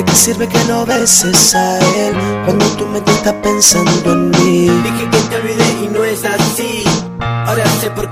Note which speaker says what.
Speaker 1: ¿De qué sirve que no beses a él cuando tú me estás pensando en mí.
Speaker 2: Dije que te olvidé y no es así. Ahora sé por qué.